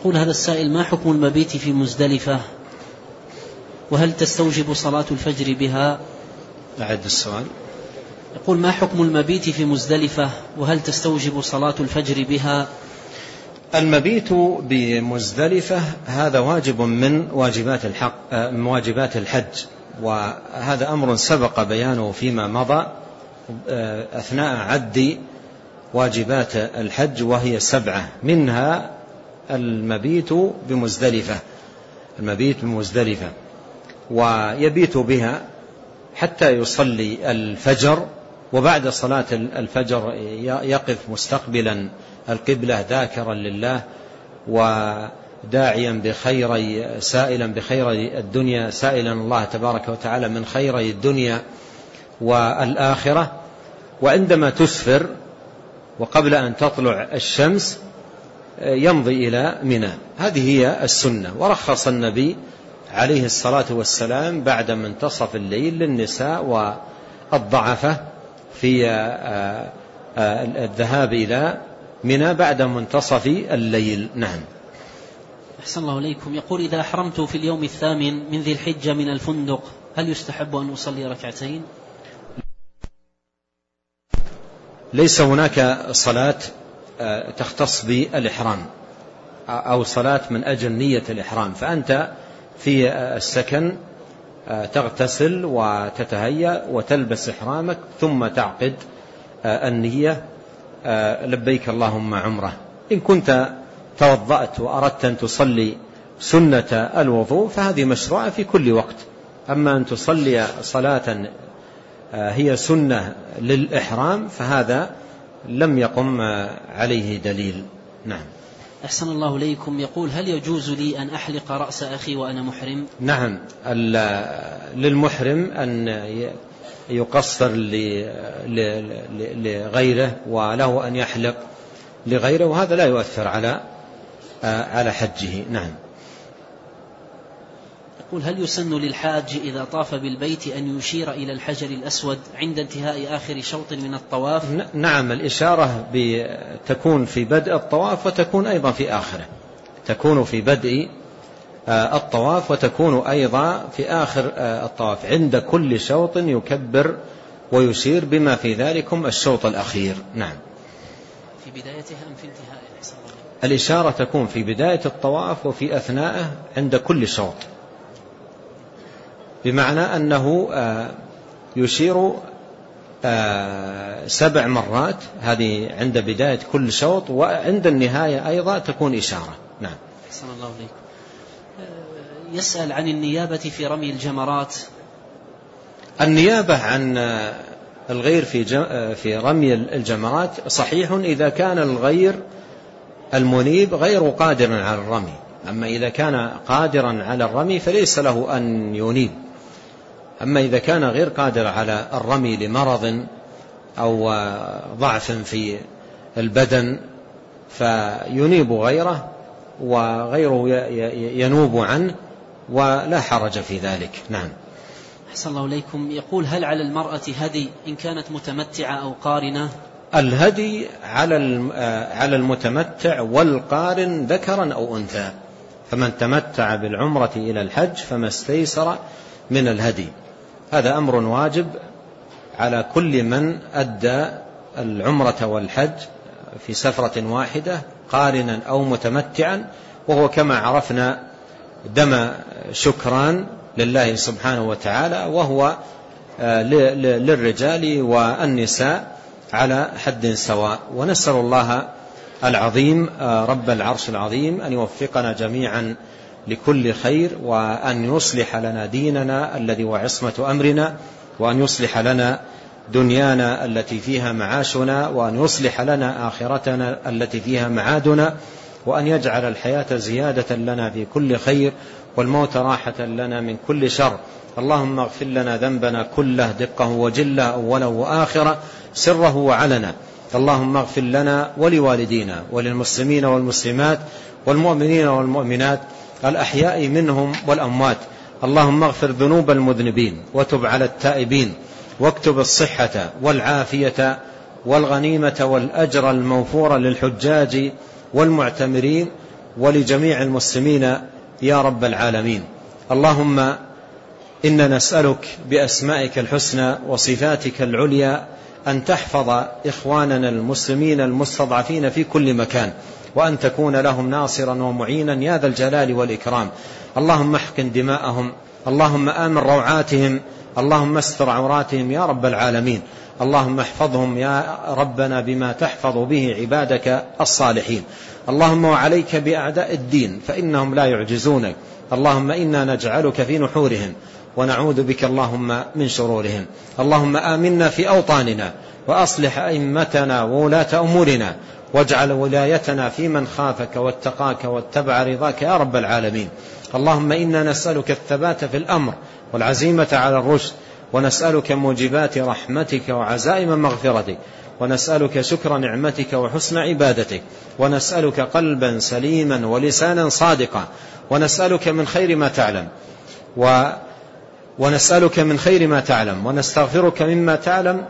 يقول هذا السائل ما حكم المبيت في مزدلفة؟ وهل تستوجب صلاة الفجر بها؟ أعد السؤال. يقول ما حكم المبيت في مزدلفة؟ وهل تستوجب صلاة الفجر بها؟ المبيت بمزدلفة هذا واجب من واجبات الحق من واجبات الحج وهذا أمر سبق بيانه فيما مضى أثناء عد واجبات الحج وهي سبعة منها المبيت بمزدلفة المبيت بمزدلفة ويبيت بها حتى يصلي الفجر وبعد صلاة الفجر يقف مستقبلا القبلة ذاكرا لله وداعيا بخير سائلا بخير الدنيا سائلا الله تبارك وتعالى من خير الدنيا والآخرة. وعندما تسفر وقبل أن تطلع الشمس يمضي إلى منى. هذه هي السنة. ورخص النبي عليه الصلاة والسلام بعد منتصف الليل للنساء والضعفة في آه، آه، الذهاب إلى منى بعد منتصف الليل. نعم. أحسن الله إليكم. يقول إذا أحرمت في اليوم الثامن من ذي الحجة من الفندق هل يستحب أن أصلي ركعتين؟ ليس هناك صلاة تختص بالإحرام أو صلاة من أجل نية الإحرام. فأنت في السكن آه، تغتسل وتتهيأ وتلبس إحرامك ثم تعقد آه، النية لبيك اللهم عمره. إن كنت توضأت وأردت أن تصلي سنة الوضوء فهذه مشروعة في كل وقت. أما أن تصلي صلاة هي سنة للإحرام فهذا لم يقم عليه دليل. نعم. أحسن الله إليكم. يقول هل يجوز لي أن أحلق رأس أخي وأنا محرم؟ نعم. للمحرم أن يقصر لغيره وله أن يحلق لغيره وهذا لا يؤثر على على حجه. نعم. يقول هل يسن للحاج إذا طاف بالبيت أن يشير إلى الحجر الأسود عند انتهاء آخر شوط من الطواف؟ نعم الإشارة تكون في بدء الطواف وتكون أيضا في آخره. تكون في بدء آه، الطواف وتكون أيضا في آخر آه، الطواف. عند كل شوط يكبر ويشير بما في ذلكم الشوط الأخير. نعم. في بدايته أم في انتهائه الإشارة تكون في بداية الطواف وفي أثنائه عند كل شوط. بمعنى أنه آه، يشير آه، سبع مرات هذه عند بداية كل شوط وعند النهاية أيضا تكون إشارة. نعم. أحسن الله عليكم آه، يسأل عن النيابة في رمي الجمرات. النيابة عن الغير في في رمي الجمرات صحيح إذا كان الغير المنيب غير قادر على الرمي. أما إذا كان قادرا على الرمي فليس له أن ينيب. أما إذا كان غير قادر على الرمي لمرض أو ضعف في البدن فينيب غيره وغيره ينوب عنه ولا حرج في ذلك. نعم. أحسن الله إليكم. يقول هل على المرأة هدي إن كانت متمتعة أو قارنة؟ الهدي على على المتمتع والقارن ذكرا أو أنثى. فمن تمتع بالعمرة إلى الحج فما استيسر من الهدي. هذا أمر واجب على كل من أدى العمرة والحج في سفرة واحدة قارنا أو متمتعا وهو كما عرفنا دم شكران لله سبحانه وتعالى وهو آه، للرجال والنساء على حد سواء. ونسأل الله العظيم آه، رب العرش العظيم أن يوفقنا جميعا لكل خير وأن يصلح لنا ديننا الذي هو عصمة أمرنا وأن يصلح لنا دنيانا التي فيها معاشنا وأن يصلح لنا آخرتنا التي فيها معادنا وأن يجعل الحياة زيادة لنا في كل خير والموت راحة لنا من كل شر. اللهم اغفر لنا ذنبنا كله دقه وجله أوله وآخره سره وعلنا اللهم اغفر لنا ولوالدينا وللمسلمين والمسلمات والمؤمنين والمؤمنات الأحياء منهم والأموات. اللهم اغفر ذنوب المذنبين وتب على التائبين. واكتب الصحة والعافية والغنيمة والأجر الموفور للحجاج والمعتمرين ولجميع المسلمين يا رب العالمين. اللهم إنا نسألك بأسمائك الحسنى وصفاتك العليا أن تحفظ إخواننا المسلمين المستضعفين في كل مكان. وأن تكون لهم ناصرا ومعينا يا ذا الجلال والإكرام. اللهم احقن دماءهم اللهم آمن روعاتهم اللهم استر عوراتهم يا رب العالمين. اللهم احفظهم يا ربنا بما تحفظ به عبادك الصالحين. اللهم وعليك بأعداء الدين فإنهم لا يعجزونك. اللهم إنا نجعلك في نحورهم ونعوذ بك اللهم من شرورهم. اللهم آمنا في أوطاننا وأصلح أئمتنا وولاة أمورنا واجعل ولايتنا في من خافك واتقاك واتبع رضاك يا رب العالمين. اللهم إنا نسألك الثبات في الأمر والعزيمة على الرشد ونسألك موجبات رحمتك وعزائم مغفرتك ونسألك شكر نعمتك وحسن عبادتك ونسألك قلبا سليما ولسانا صادقا ونسألك من خير ما تعلم و ونسألك من خير ما تعلم ونستغفرك مما تعلم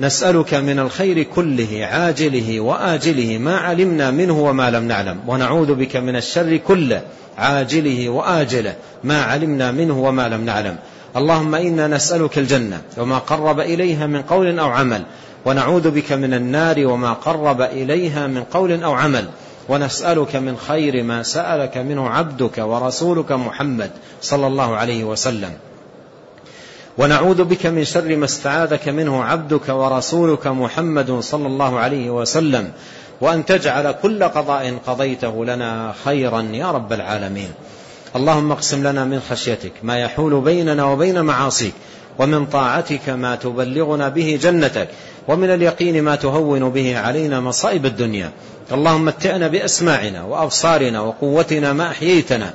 ونسألك من الخير كله عاجله وآجله ما علمنا منه وما لم نعلم. ونعوذ بك من الشر كله عاجله وآجله ما علمنا منه وما لم نعلم. اللهم إنا نسألك الجنة وما قرب إليها من قول أو عمل. ونعوذ بك من النار وما قرب إليها من قول أو عمل. ونسألك من خير ما سألك منه عبدك ورسولك محمد صلى الله عليه وسلم. ونعوذ بك من شر ما استعاذك منه عبدك ورسولك محمد صلى الله عليه وسلم وأن تجعل كل قضاء قضيته لنا خيرا يا رب العالمين. اللهم اقسم لنا من خشيتك ما يحول بيننا وبين معاصيك ومن طاعتك ما تبلغنا به جنتك ومن اليقين ما تهون به علينا مصائب الدنيا. اللهم متعنا بأسماعنا وأبصارنا وقوتنا ما أحييتنا